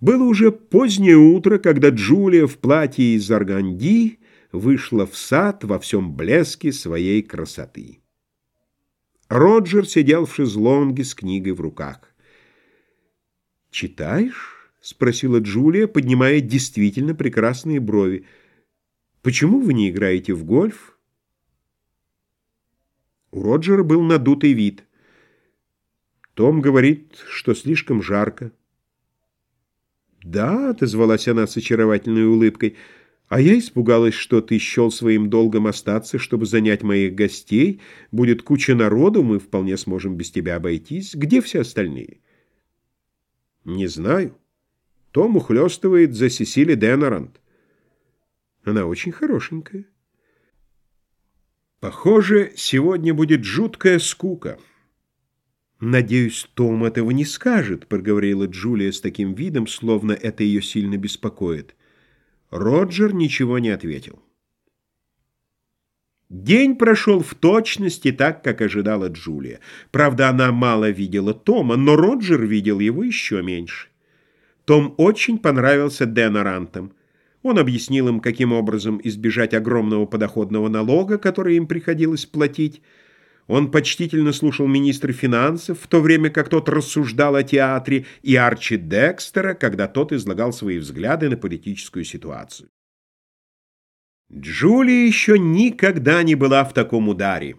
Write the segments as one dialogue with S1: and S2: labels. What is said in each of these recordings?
S1: Было уже позднее утро, когда Джулия в платье из органди вышла в сад во всем блеске своей красоты. Роджер сидел в шезлонге с книгой в руках. «Читаешь?» — спросила Джулия, поднимая действительно прекрасные брови. «Почему вы не играете в гольф?» У Роджера был надутый вид. Том говорит, что слишком жарко. «Да», — отозвалась она с очаровательной улыбкой, — «а я испугалась, что ты счел своим долгом остаться, чтобы занять моих гостей. Будет куча народу, мы вполне сможем без тебя обойтись. Где все остальные?» «Не знаю. Том ухлёстывает за Сесили Денорант. Она очень хорошенькая». «Похоже, сегодня будет жуткая скука». «Надеюсь, Том этого не скажет», — проговорила Джулия с таким видом, словно это ее сильно беспокоит. Роджер ничего не ответил. День прошел в точности так, как ожидала Джулия. Правда, она мало видела Тома, но Роджер видел его еще меньше. Том очень понравился Денорантам. Он объяснил им, каким образом избежать огромного подоходного налога, который им приходилось платить, он почтительно слушал министра финансов, в то время как тот рассуждал о театре, и Арчи Декстера, когда тот излагал свои взгляды на политическую ситуацию. Джулия еще никогда не была в таком ударе.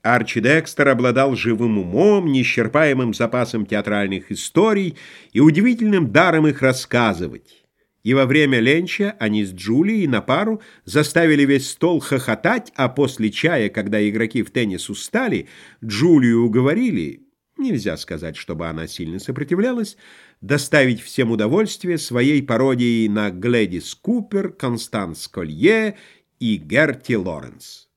S1: Арчи Декстер обладал живым умом, неисчерпаемым запасом театральных историй и удивительным даром их рассказывать. И во время ленча они с Джулией на пару заставили весь стол хохотать, а после чая, когда игроки в теннис устали, Джулию уговорили, нельзя сказать, чтобы она сильно сопротивлялась, доставить всем удовольствие своей пародией на Глэдис Купер, Констанс Колье и Герти Лоренс.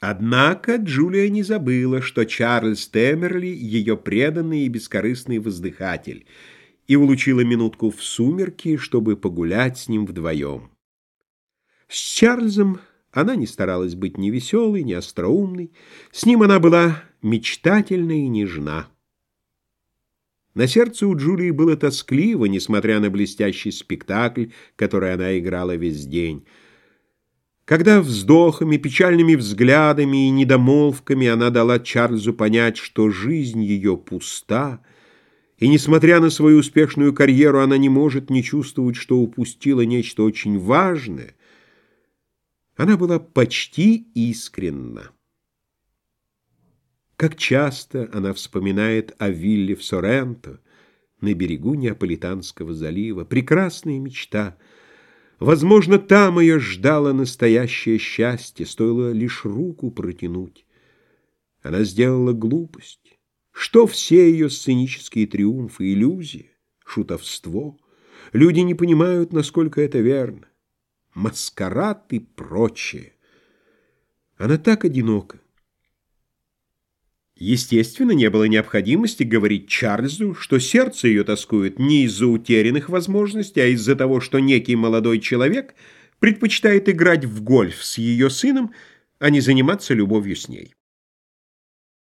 S1: Однако Джулия не забыла, что Чарльз Темерли — ее преданный и бескорыстный воздыхатель — и улучила минутку в сумерки, чтобы погулять с ним вдвоем. С Чарльзом она не старалась быть ни веселой, ни остроумной. С ним она была мечтательна и нежна. На сердце у Джулии было тоскливо, несмотря на блестящий спектакль, который она играла весь день. Когда вздохами, печальными взглядами и недомолвками она дала Чарльзу понять, что жизнь ее пуста — и, несмотря на свою успешную карьеру, она не может не чувствовать, что упустила нечто очень важное. Она была почти искренна. Как часто она вспоминает о вилле в Соренто, на берегу Неаполитанского залива. Прекрасная мечта. Возможно, там ее ждало настоящее счастье, стоило лишь руку протянуть. Она сделала глупость. Что все ее сценические триумфы, иллюзии, шутовство? Люди не понимают, насколько это верно. Маскарад и прочее. Она так одинока. Естественно, не было необходимости говорить Чарльзу, что сердце ее тоскует не из-за утерянных возможностей, а из-за того, что некий молодой человек предпочитает играть в гольф с ее сыном, а не заниматься любовью с ней.